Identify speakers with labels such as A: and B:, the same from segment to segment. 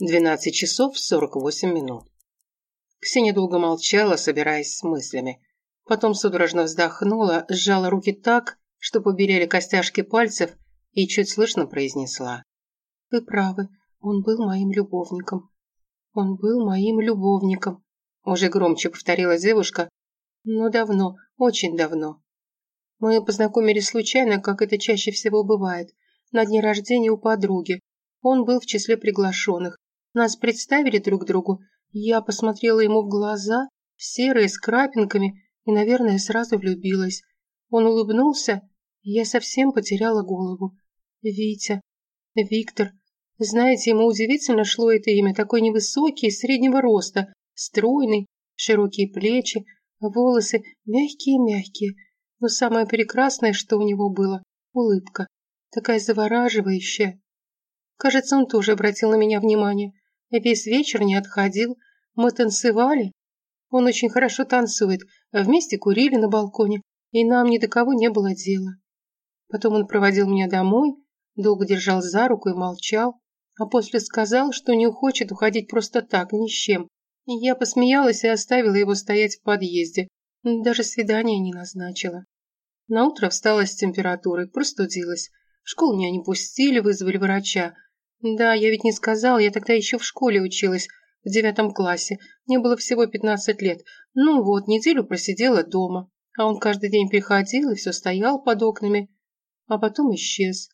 A: 12 часов 48 минут. Ксения долго молчала, собираясь с мыслями. Потом судорожно вздохнула, сжала руки так, что побелели костяшки пальцев, и чуть слышно произнесла. «Вы правы, он был моим любовником. Он был моим любовником», уже громче повторила девушка, но давно, очень давно. Мы познакомились случайно, как это чаще всего бывает, на дне рождения у подруги. Он был в числе приглашенных. Нас представили друг другу, я посмотрела ему в глаза, серые, с крапинками, и, наверное, сразу влюбилась. Он улыбнулся, и я совсем потеряла голову. Витя, Виктор. Знаете, ему удивительно шло это имя, такой невысокий, среднего роста, стройный, широкие плечи, волосы мягкие-мягкие. Но самое прекрасное, что у него было – улыбка, такая завораживающая. Кажется, он тоже обратил на меня внимание. Весь вечер не отходил. Мы танцевали. Он очень хорошо танцует. Вместе курили на балконе, и нам ни до кого не было дела. Потом он проводил меня домой, долго держал за руку и молчал, а после сказал, что не хочет уходить просто так, ни с чем. Я посмеялась и оставила его стоять в подъезде. Даже свидания не назначила. Наутро встала с температурой, простудилась. В школу меня не пустили, вызвали врача. Да, я ведь не сказал, я тогда еще в школе училась, в девятом классе. Мне было всего пятнадцать лет. Ну вот, неделю просидела дома. А он каждый день приходил и все стоял под окнами. А потом исчез.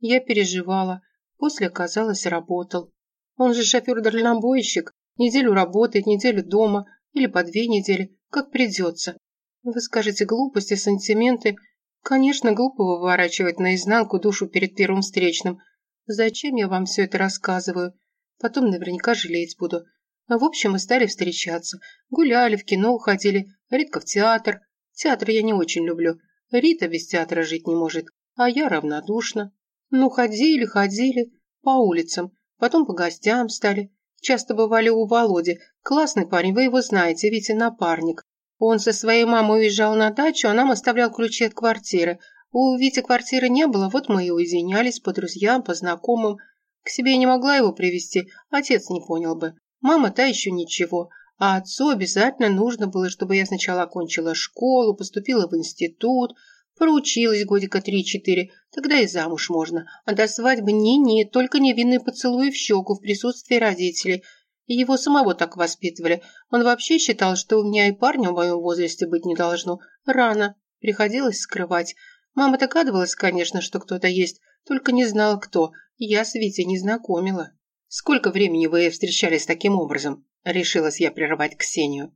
A: Я переживала. После, оказалось, работал. Он же шофер-дальнобойщик. Неделю работает, неделю дома. Или по две недели, как придется. Вы скажете глупости, сантименты. Конечно, глупо выворачивать наизнанку душу перед первым встречным – Зачем я вам все это рассказываю? Потом наверняка жалеть буду. А в общем, мы стали встречаться. Гуляли, в кино уходили, редко в театр. Театр я не очень люблю. Рита без театра жить не может, а я равнодушна. Ну, ходили, ходили, по улицам, потом по гостям стали. Часто бывали у Володи. Классный парень, вы его знаете, Витя напарник. Он со своей мамой уезжал на дачу, а нам оставлял ключи от квартиры. У Вити квартиры не было, вот мы и уединялись по друзьям, по знакомым. К себе я не могла его привести, отец не понял бы. Мама та еще ничего, а отцу обязательно нужно было, чтобы я сначала окончила школу, поступила в институт, проучилась годика три-четыре, тогда и замуж можно. А до свадьбы не-не, только невинный поцелуй в щеку в присутствии родителей. И его самого так воспитывали. Он вообще считал, что у меня и парня в моем возрасте быть не должно. Рано. Приходилось скрывать. Мама догадывалась, конечно, что кто-то есть, только не знала, кто. Я с Витей не знакомила. «Сколько времени вы встречались таким образом?» Решилась я прервать Ксению.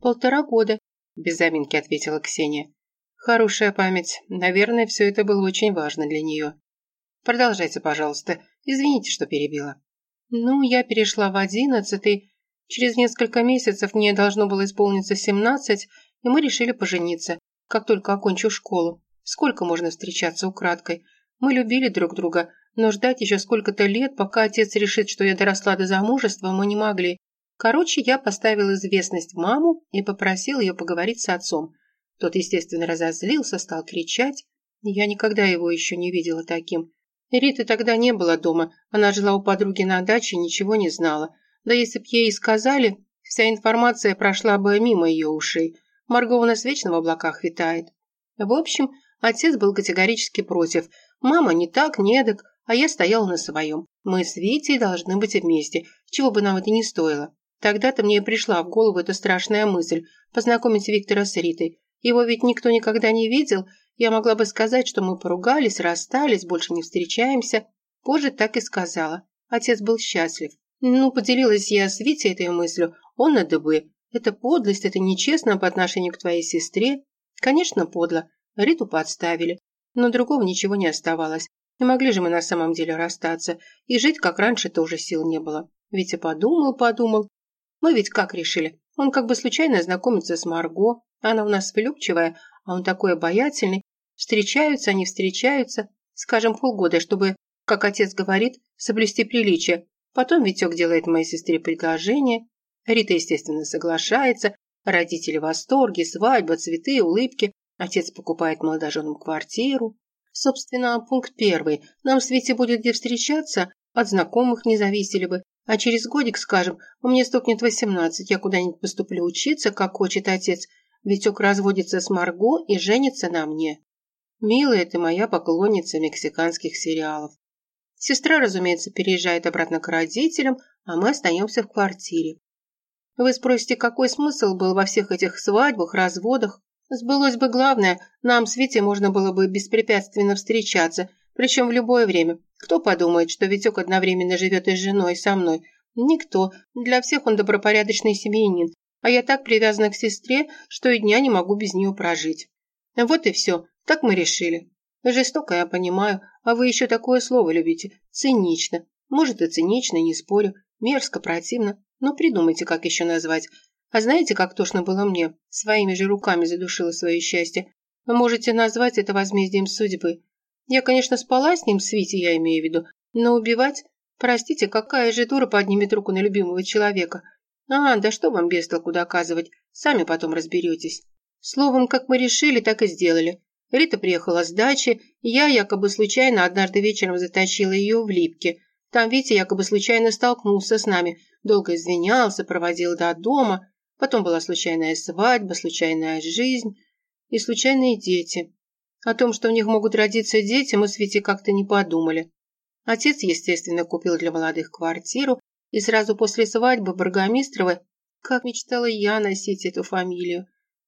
A: «Полтора года», – без заминки ответила Ксения. «Хорошая память. Наверное, все это было очень важно для нее. Продолжайте, пожалуйста. Извините, что перебила». «Ну, я перешла в одиннадцатый. Через несколько месяцев мне должно было исполниться семнадцать, и мы решили пожениться, как только окончу школу. Сколько можно встречаться украдкой? Мы любили друг друга, но ждать еще сколько-то лет, пока отец решит, что я доросла до замужества, мы не могли. Короче, я поставил известность маму и попросил ее поговорить с отцом. Тот, естественно, разозлился, стал кричать. Я никогда его еще не видела таким. Риты тогда не было дома, она жила у подруги на даче и ничего не знала. Да если б ей сказали, вся информация прошла бы мимо ее ушей. Марго у нас вечно в облаках витает. В общем, Отец был категорически против. Мама не так, не эдак, а я стояла на своем. Мы с Витей должны быть вместе, чего бы нам это ни стоило. Тогда-то мне пришла в голову эта страшная мысль – познакомить Виктора с Ритой. Его ведь никто никогда не видел. Я могла бы сказать, что мы поругались, расстались, больше не встречаемся. Позже так и сказала. Отец был счастлив. Ну, поделилась я с Витей этой мыслью. Он на дыбы. Это подлость, это нечестно по отношению к твоей сестре. Конечно, подло. Риту подставили, но другого ничего не оставалось. Не могли же мы на самом деле расстаться, и жить как раньше тоже сил не было. Витя подумал, подумал. Мы ведь как решили? Он как бы случайно знакомится с Марго, она у нас влюбчивая, а он такой обаятельный. Встречаются они, встречаются, скажем, полгода, чтобы, как отец говорит, соблюсти приличие. Потом Витек делает моей сестре предложение. Рита, естественно, соглашается. Родители в восторге, свадьба, цветы, улыбки. Отец покупает молодоженам квартиру. Собственно, пункт первый. Нам с Витей будет где встречаться, от знакомых не зависели бы. А через годик, скажем, меня стукнет восемнадцать, я куда-нибудь поступлю учиться, как хочет отец. Витек разводится с Марго и женится на мне. Милая ты моя поклонница мексиканских сериалов. Сестра, разумеется, переезжает обратно к родителям, а мы остаемся в квартире. Вы спросите, какой смысл был во всех этих свадьбах, разводах? Сбылось бы главное, нам с Витей можно было бы беспрепятственно встречаться, причем в любое время. Кто подумает, что Витек одновременно живет и с женой, и со мной? Никто. Для всех он добропорядочный семьянин. А я так привязана к сестре, что и дня не могу без нее прожить. Вот и все. Так мы решили. Жестоко, я понимаю. А вы еще такое слово любите. Цинично. Может и цинично, не спорю. Мерзко, противно. Но придумайте, как еще назвать. А знаете, как тошно было мне? Своими же руками задушила свое счастье. Вы можете назвать это возмездием судьбы. Я, конечно, спала с ним, с Витей я имею в виду, но убивать... Простите, какая же дура поднимет руку на любимого человека? А, да что вам без толку доказывать, сами потом разберетесь. Словом, как мы решили, так и сделали. Рита приехала с дачи, я якобы случайно однажды вечером затащила ее в Липке. Там Витя якобы случайно столкнулся с нами, долго извинялся, проводил до дома. Потом была случайная свадьба, случайная жизнь и случайные дети. О том, что у них могут родиться дети, мы с Витей как-то не подумали. Отец, естественно, купил для молодых квартиру, и сразу после свадьбы Баргомистрова, как мечтала я носить эту фамилию.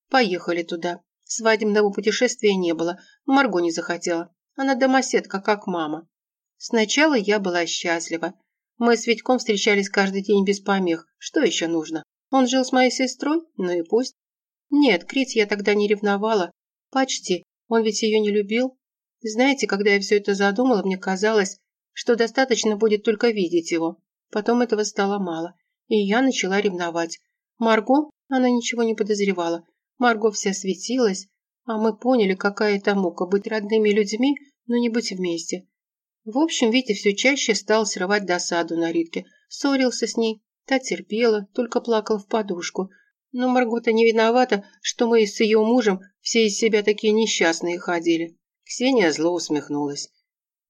A: Поехали туда. Свадебного путешествия не было, Марго не захотела. Она домоседка, как мама. Сначала я была счастлива. Мы с Витьком встречались каждый день без помех. Что еще нужно? Он жил с моей сестрой? Ну и пусть. Нет, Крить я тогда не ревновала. Почти. Он ведь ее не любил. Знаете, когда я все это задумала, мне казалось, что достаточно будет только видеть его. Потом этого стало мало, и я начала ревновать. Марго, она ничего не подозревала. Марго вся светилась, а мы поняли, какая это мука быть родными людьми, но не быть вместе. В общем, Витя все чаще стал срывать досаду на Ритке, ссорился с ней, та терпела, только плакала в подушку – но Маргота не виновата, что мы с ее мужем все из себя такие несчастные ходили. Ксения зло усмехнулась.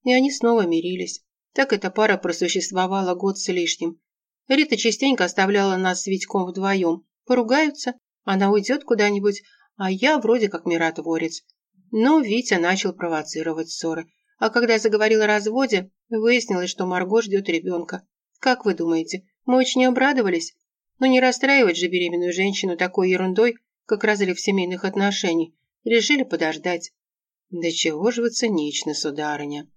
A: И они снова мирились. Так эта пара просуществовала год с лишним. Рита частенько оставляла нас с Витьком вдвоем. Поругаются, она уйдет куда-нибудь, а я вроде как миротворец. Но Витя начал провоцировать ссоры. А когда заговорил о разводе, выяснилось, что Марго ждет ребенка. Как вы думаете, мы очень обрадовались? Но не расстраивать же беременную женщину такой ерундой, как разрыв семейных отношений. Решили подождать. Да чего же вы циничны, сударыня.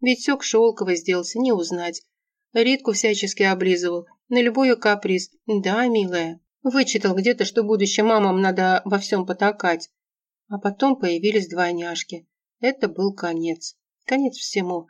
A: Витек Шелковый сделался не узнать. Ритку всячески облизывал, на любой каприз. Да, милая. Вычитал где-то, что будущим мамам надо во всем потакать. А потом появились двойняшки. Это был конец. Конец всему.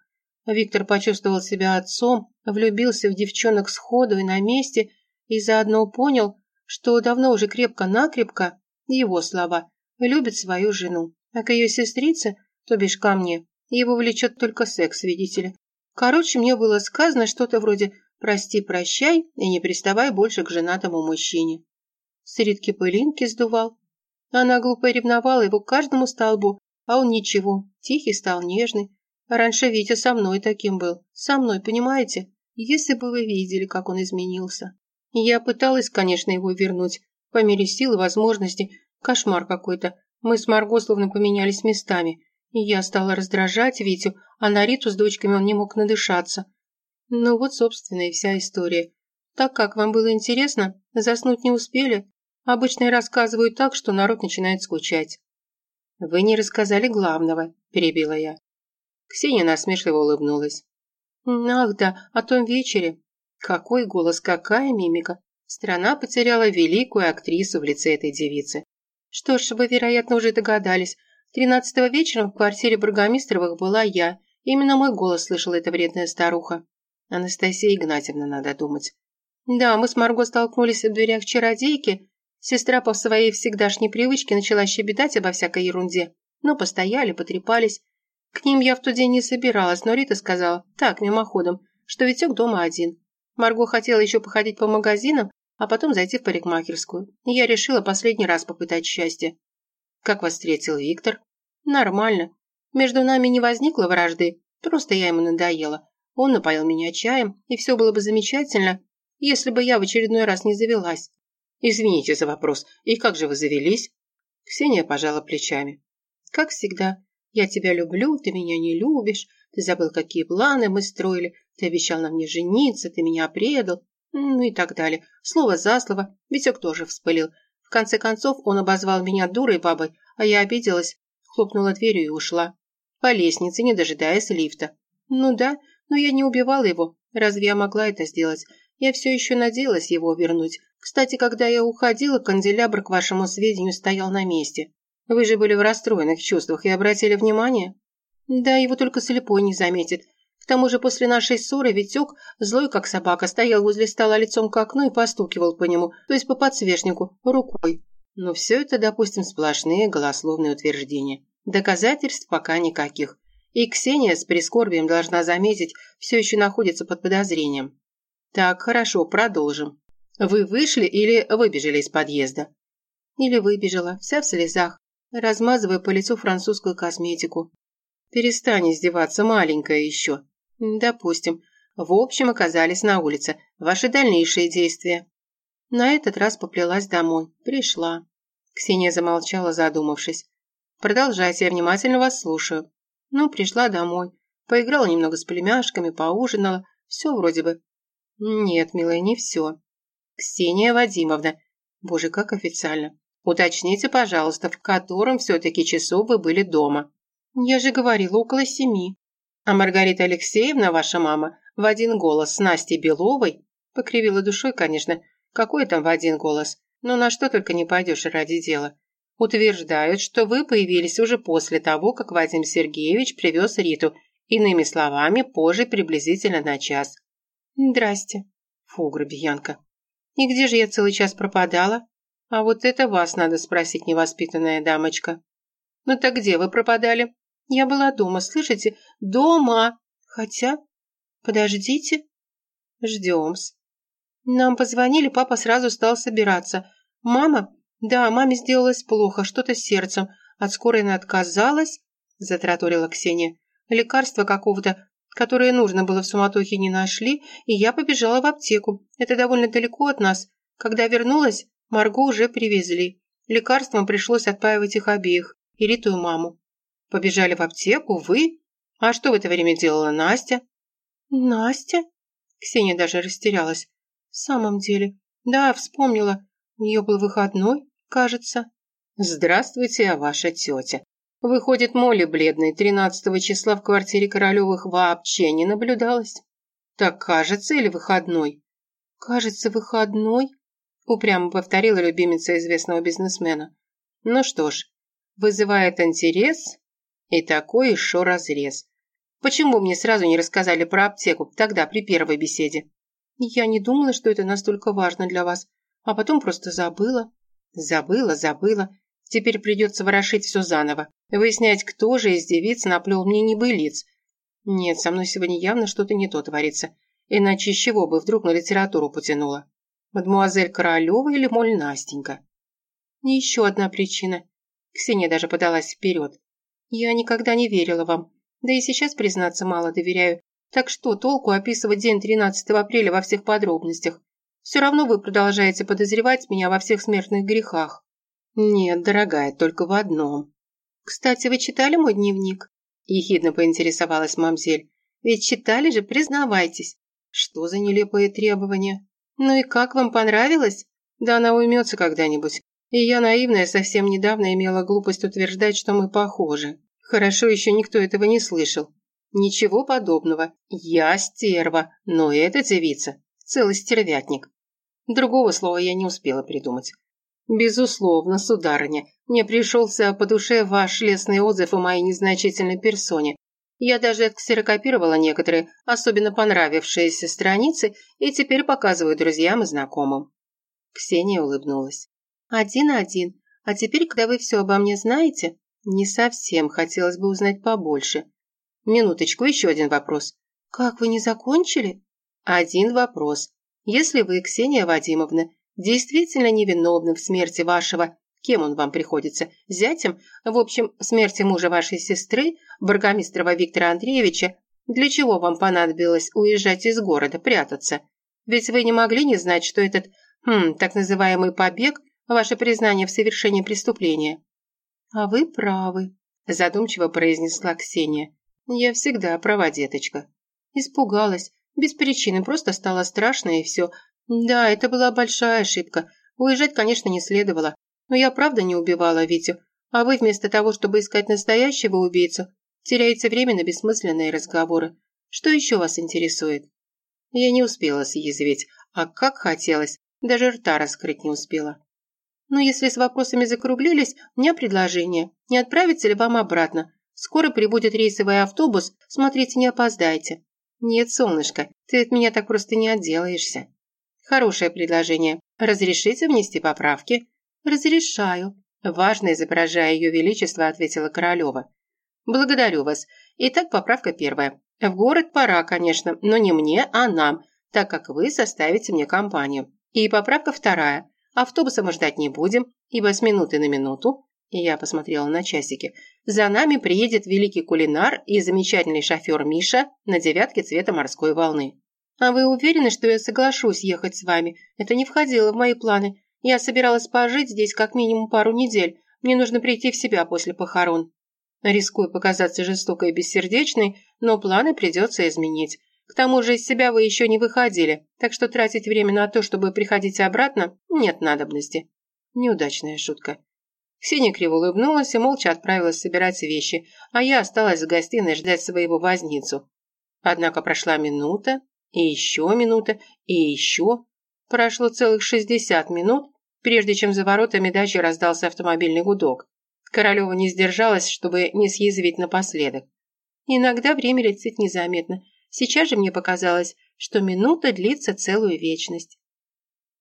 A: Виктор почувствовал себя отцом, влюбился в девчонок сходу и на месте и заодно понял, что давно уже крепко-накрепко, его слова, любит свою жену, а к ее сестрице, то бишь ко мне, его влечет только секс, видите ли. Короче, мне было сказано что-то вроде «прости-прощай и не приставай больше к женатому мужчине». С Ритки пылинки сдувал. Она глупо ревновала его к каждому столбу, а он ничего, тихий стал, нежный. Раньше Витя со мной таким был, со мной, понимаете? Если бы вы видели, как он изменился. Я пыталась, конечно, его вернуть, по мере сил и возможностей. Кошмар какой-то. Мы с Марго словно поменялись местами. Я стала раздражать Витю, а на Риту с дочками он не мог надышаться. Ну вот, собственно, и вся история. Так как вам было интересно, заснуть не успели. Обычно я рассказываю так, что народ начинает скучать. «Вы не рассказали главного», – перебила я. Ксения насмешливо улыбнулась. «Ах да, о том вечере. Какой голос, какая мимика. Страна потеряла великую актрису в лице этой девицы. Что ж, вы, вероятно, уже догадались. Тринадцатого вечером в квартире Бургомистровых была я. Именно мой голос слышала эта вредная старуха. Анастасия Игнатьевна, надо думать. Да, мы с Марго столкнулись в дверях чародейки. Сестра по своей всегдашней привычке начала щебетать обо всякой ерунде. Но постояли, потрепались. К ним я в тот день не собиралась, но Рита сказала, так, мимоходом, что Витек дома один. Марго хотела еще походить по магазинам, а потом зайти в парикмахерскую. И я решила последний раз попытать счастье. Как вас встретил Виктор? Нормально. Между нами не возникло вражды, просто я ему надоела. Он напоил меня чаем, и все было бы замечательно, если бы я в очередной раз не завелась. Извините за вопрос. И как же вы завелись? Ксения пожала плечами. Как всегда. Я тебя люблю, ты меня не любишь. Ты забыл, какие планы мы строили. Ты обещал нам не жениться, ты меня предал. Ну и так далее. Слово за слово. Витек тоже вспылил. В конце концов, он обозвал меня дурой бабой, а я обиделась, хлопнула дверью и ушла. По лестнице, не дожидаясь лифта. Ну да, но я не убивала его. Разве я могла это сделать? Я все еще надеялась его вернуть. Кстати, когда я уходила, канделябр, к вашему сведению, стоял на месте. Вы же были в расстроенных чувствах и обратили внимание? Да, его только слепой не заметит. К тому же после нашей ссоры Витек, злой как собака, стоял возле стола лицом к окну и постукивал по нему, то есть по подсвечнику, рукой. Но все это, допустим, сплошные голословные утверждения. Доказательств пока никаких. И Ксения с прискорбием должна заметить, все еще находится под подозрением. Так, хорошо, продолжим. Вы вышли или выбежали из подъезда? Или выбежала, вся в слезах, размазывая по лицу французскую косметику. Перестань издеваться, маленькая еще. Допустим. В общем, оказались на улице. Ваши дальнейшие действия. На этот раз поплелась домой. Пришла. Ксения замолчала, задумавшись. Продолжайте, я внимательно вас слушаю. Ну, пришла домой. Поиграла немного с племяшками, поужинала. Все вроде бы. Нет, милая, не все. Ксения Вадимовна. Боже, как официально. Уточните, пожалуйста, в котором все-таки часу вы были дома. Я же говорила, около семи. А Маргарита Алексеевна, ваша мама, в один голос с Настей Беловой, покривила душой, конечно, какой там в один голос, но на что только не пойдешь ради дела, утверждают, что вы появились уже после того, как Вадим Сергеевич привез Риту, иными словами, позже приблизительно на час. Здрасте. Фу, грубиянка. И где же я целый час пропадала? А вот это вас надо спросить, невоспитанная дамочка. Ну так где вы пропадали? Я была дома, слышите? Дома! Хотя... Подождите. Ждем-с. Нам позвонили, папа сразу стал собираться. Мама? Да, маме сделалось плохо, что-то с сердцем. От скорой она отказалась, затраторила Ксения. Лекарство какого-то которое нужно было в суматохе, не нашли, и я побежала в аптеку. Это довольно далеко от нас. Когда вернулась, Марго уже привезли. Лекарством пришлось отпаивать их обеих, и Риту маму. Побежали в аптеку, вы? А что в это время делала Настя? Настя? Ксения даже растерялась. В самом деле. Да, вспомнила. У нее был выходной, кажется. Здравствуйте, ваша тетя. Выходит, Молли бледной 13 числа в квартире Королевых вообще не наблюдалось. Так кажется или выходной? Кажется, выходной, упрямо повторила любимица известного бизнесмена. Ну что ж, вызывает интерес и такой еще разрез. Почему мне сразу не рассказали про аптеку тогда при первой беседе? Я не думала, что это настолько важно для вас, а потом просто забыла. Забыла, забыла. Теперь придется ворошить все заново, выяснять, кто же из девиц наплел мне небылиц. Нет, со мной сегодня явно что-то не то творится. Иначе с чего бы вдруг на литературу потянула? Мадмуазель Королева или моль Настенька? И еще одна причина. Ксения даже подалась вперед. Я никогда не верила вам. Да и сейчас, признаться, мало доверяю. Так что толку описывать день 13 апреля во всех подробностях? Все равно вы продолжаете подозревать меня во всех смертных грехах. «Нет, дорогая, только в одном». «Кстати, вы читали мой дневник?» Ехидно поинтересовалась мамзель. «Ведь читали же, признавайтесь». «Что за нелепые требования?» «Ну и как вам понравилось?» «Да она уймется когда-нибудь. И я, наивная, совсем недавно имела глупость утверждать, что мы похожи. Хорошо, еще никто этого не слышал. Ничего подобного. Я стерва, но эта девица – целый стервятник. Другого слова я не успела придумать. «Безусловно, сударыня, мне пришелся по душе ваш лестный отзыв о моей незначительной персоне. Я даже отксерокопировала некоторые, особенно понравившиеся страницы, и теперь показываю друзьям и знакомым». Ксения улыбнулась. «Один-один. А теперь, когда вы все обо мне знаете, не совсем хотелось бы узнать побольше. Минуточку, еще один вопрос. Как вы не закончили? Один вопрос. Если вы, Ксения Вадимовна, действительно невиновным в смерти вашего, кем он вам приходится, зятем, в общем, смерти мужа вашей сестры, Баргамистрова Виктора Андреевича, Для чего вам понадобилось уезжать из города, прятаться? Ведь вы не могли не знать, что этот, хм, так называемый побег – ваше признание в совершении преступления». «А вы правы», – задумчиво произнесла Ксения. «Я всегда права, деточка». Испугалась. Без причины, просто стало страшно и все. Да, это была большая ошибка. Уезжать, конечно, не следовало. Но я правда не убивала Витю. А вы вместо того, чтобы искать настоящего убийцу, теряете время на бессмысленные разговоры. Что еще вас интересует? Я не успела съязвить, а как хотелось, даже рта раскрыть не успела. Но если с вопросами закруглились, у меня предложение. Не отправиться ли вам обратно? Скоро прибудет рейсовый автобус, смотрите, не опоздайте. Нет, солнышко, ты от меня так просто не отделаешься. Хорошее предложение. Разрешите внести поправки? Разрешаю. Важно изображая ее величество, ответила Королева. Благодарю вас. Итак, поправка первая. В город пора, конечно, но не мне, а нам, так как вы составите мне компанию. И поправка вторая. Автобуса мы ждать не будем, ибо с минуты на минуту, я посмотрела на часики, за нами приедет великий кулинар и замечательный шофер Миша на девятке цвета морской волны. А вы уверены, что я соглашусь ехать с вами? Это не входило в мои планы. Я собиралась пожить здесь как минимум пару недель. Мне нужно прийти в себя после похорон. Рискую показаться жестокой и бессердечной, но планы придется изменить. К тому же из себя вы еще не выходили, так что тратить время на то, чтобы приходить обратно, нет надобности. Неудачная шутка. Ксения криво улыбнулась и молча отправилась собирать вещи, а я осталась в гостиной ждать своего возницу. Однако прошла минута, и еще минута, и еще. Прошло целых шестьдесят минут, прежде чем за воротами дачи раздался автомобильный гудок. Королева не сдержалась, чтобы не съязвить напоследок. Иногда время летит незаметно. Сейчас же мне показалось, что минута длится целую вечность.